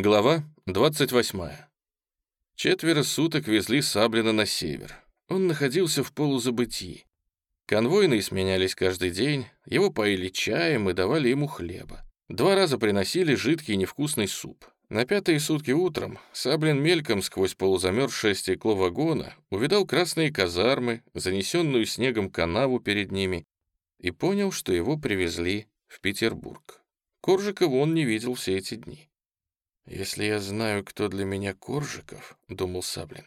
Глава 28. Четверо суток везли Саблина на север. Он находился в полузабытии. Конвойные сменялись каждый день, его поили чаем и давали ему хлеба. Два раза приносили жидкий невкусный суп. На пятые сутки утром Саблин мельком сквозь полузамерзшее стекло вагона увидал красные казармы, занесенную снегом канаву перед ними, и понял, что его привезли в Петербург. Коржикова он не видел все эти дни. «Если я знаю, кто для меня Коржиков», — думал Саблин,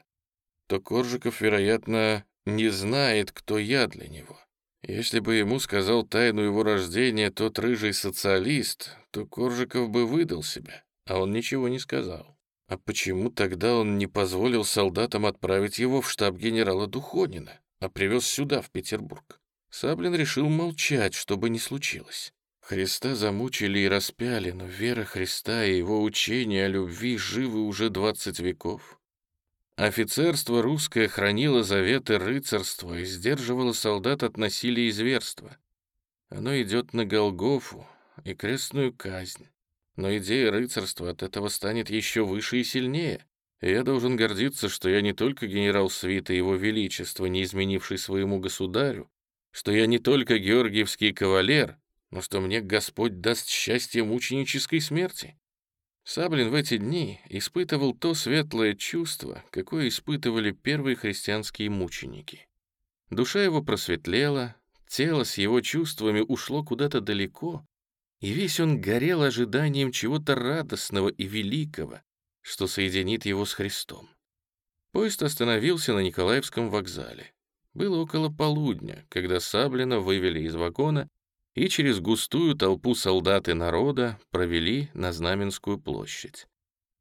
то Коржиков, вероятно, не знает, кто я для него. Если бы ему сказал тайну его рождения тот рыжий социалист, то Коржиков бы выдал себя, а он ничего не сказал. А почему тогда он не позволил солдатам отправить его в штаб генерала Духонина, а привез сюда, в Петербург? Саблин решил молчать, чтобы не случилось. Христа замучили и распяли, но вера Христа и его учение о любви живы уже двадцать веков. Офицерство русское хранило заветы рыцарства и сдерживало солдат от насилия и зверства. Оно идет на Голгофу и крестную казнь. Но идея рыцарства от этого станет еще выше и сильнее. И я должен гордиться, что я не только генерал свита его величества, не изменивший своему государю, что я не только георгиевский кавалер, но что мне Господь даст счастье мученической смерти. Саблин в эти дни испытывал то светлое чувство, какое испытывали первые христианские мученики. Душа его просветлела, тело с его чувствами ушло куда-то далеко, и весь он горел ожиданием чего-то радостного и великого, что соединит его с Христом. Поезд остановился на Николаевском вокзале. Было около полудня, когда Саблина вывели из вагона и через густую толпу солдат и народа провели на Знаменскую площадь.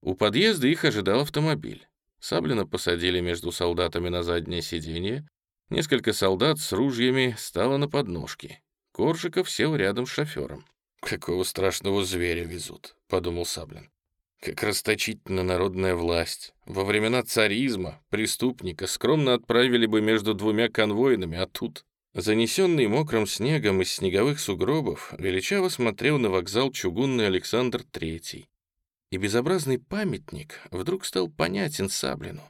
У подъезда их ожидал автомобиль. Саблина посадили между солдатами на заднее сиденье, несколько солдат с ружьями стало на подножки. Коржиков сел рядом с шофером. «Какого страшного зверя везут», — подумал Саблин. «Как расточительна народная власть. Во времена царизма преступника скромно отправили бы между двумя конвойными, а тут Занесенный мокрым снегом из снеговых сугробов, величаво смотрел на вокзал чугунный Александр III. И безобразный памятник вдруг стал понятен Саблину.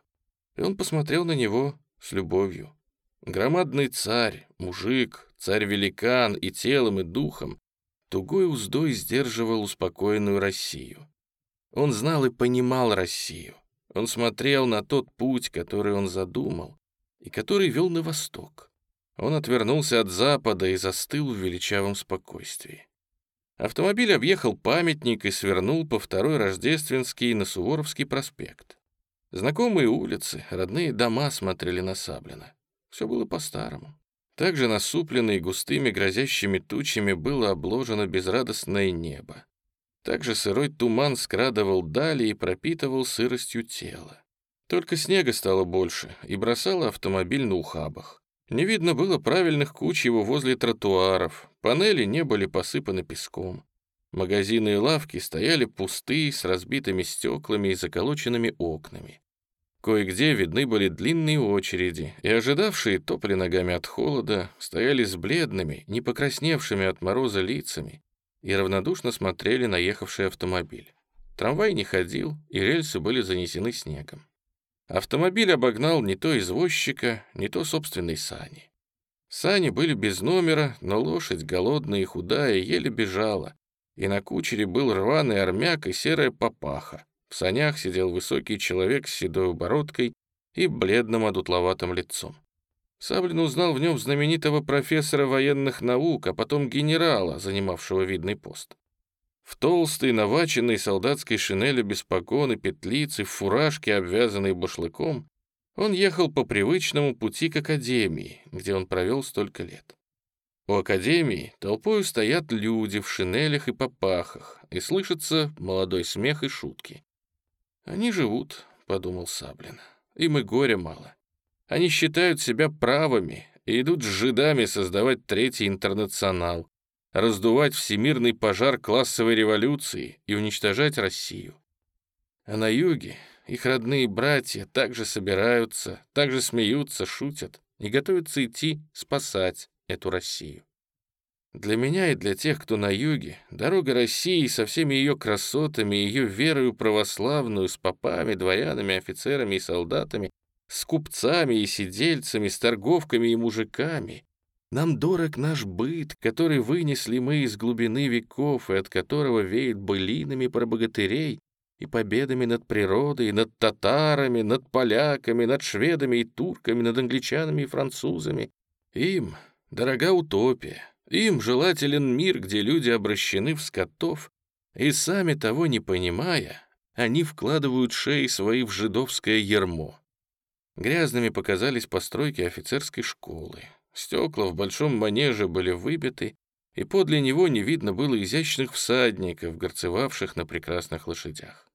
И он посмотрел на него с любовью. Громадный царь, мужик, царь-великан и телом, и духом, тугой уздой сдерживал успокоенную Россию. Он знал и понимал Россию. Он смотрел на тот путь, который он задумал, и который вел на восток. Он отвернулся от запада и застыл в величавом спокойствии. Автомобиль объехал памятник и свернул по второй Рождественский на Суворовский проспект. Знакомые улицы, родные дома смотрели на Саблина. Все было по-старому. Также насупленное густыми грозящими тучами было обложено безрадостное небо. Также сырой туман скрадывал дали и пропитывал сыростью тело. Только снега стало больше и бросало автомобиль на ухабах. Не видно было правильных куч его возле тротуаров, панели не были посыпаны песком. Магазины и лавки стояли пустые, с разбитыми стеклами и заколоченными окнами. Кое-где видны были длинные очереди, и ожидавшие топли ногами от холода стояли с бледными, не покрасневшими от мороза лицами и равнодушно смотрели на ехавший автомобиль. Трамвай не ходил, и рельсы были занесены снегом. Автомобиль обогнал не то извозчика, не то собственной сани. Сани были без номера, но лошадь, голодная и худая, еле бежала, и на кучере был рваный армяк и серая папаха. В санях сидел высокий человек с седой бородкой и бледным одутловатым лицом. Саблин узнал в нем знаменитого профессора военных наук, а потом генерала, занимавшего видный пост. В толстой, наваченной солдатской шинели без погоны, петлицы, в фуражке, обвязанной башлыком, он ехал по привычному пути к академии, где он провел столько лет. У академии толпою стоят люди в шинелях и попахах, и слышится молодой смех и шутки. «Они живут», — подумал Саблин, — «им и горя мало. Они считают себя правыми и идут с жидами создавать третий интернационал, раздувать всемирный пожар классовой революции и уничтожать Россию. А на юге их родные братья также собираются, также смеются, шутят и готовятся идти спасать эту Россию. Для меня и для тех, кто на юге, дорога России со всеми ее красотами, ее верою православную, с попами, дворянами, офицерами и солдатами, с купцами и сидельцами, с торговками и мужиками. Нам дорог наш быт, который вынесли мы из глубины веков и от которого веет былинами про богатырей и победами над природой, над татарами, над поляками, над шведами и турками, над англичанами и французами. Им дорога утопия, им желателен мир, где люди обращены в скотов, и сами того не понимая, они вкладывают шеи свои в жидовское ермо. Грязными показались постройки офицерской школы. Стекла в большом манеже были выбиты, и подле него не видно было изящных всадников, горцевавших на прекрасных лошадях.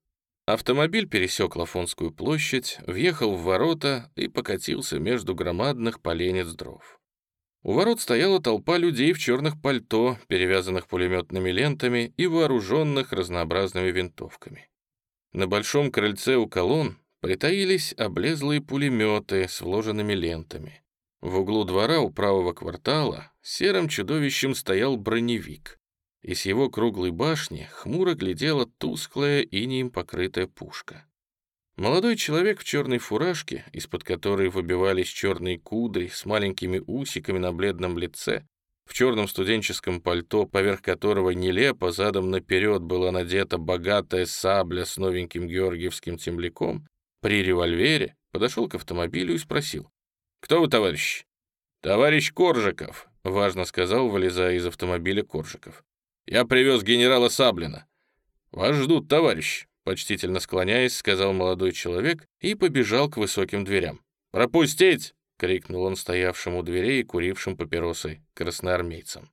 Автомобиль пересек Лафонскую площадь, въехал в ворота и покатился между громадных поленец дров. У ворот стояла толпа людей в черных пальто, перевязанных пулеметными лентами и вооруженных разнообразными винтовками. На большом крыльце у колонн притаились облезлые пулеметы с вложенными лентами. В углу двора у правого квартала серым чудовищем стоял броневик, и с его круглой башни хмуро глядела тусклая инеем покрытая пушка. Молодой человек в черной фуражке, из-под которой выбивались черные кудри с маленькими усиками на бледном лице, в черном студенческом пальто, поверх которого нелепо задом наперед была надета богатая сабля с новеньким георгиевским темляком, при револьвере подошел к автомобилю и спросил. «Кто вы, товарищ?» «Товарищ Коржиков», — важно сказал, вылезая из автомобиля Коржиков. Я привез генерала Саблина. Вас ждут, товарищ, почтительно склоняясь, сказал молодой человек и побежал к высоким дверям. «Пропустить!» — крикнул он стоявшим у дверей и курившим папиросы красноармейцам.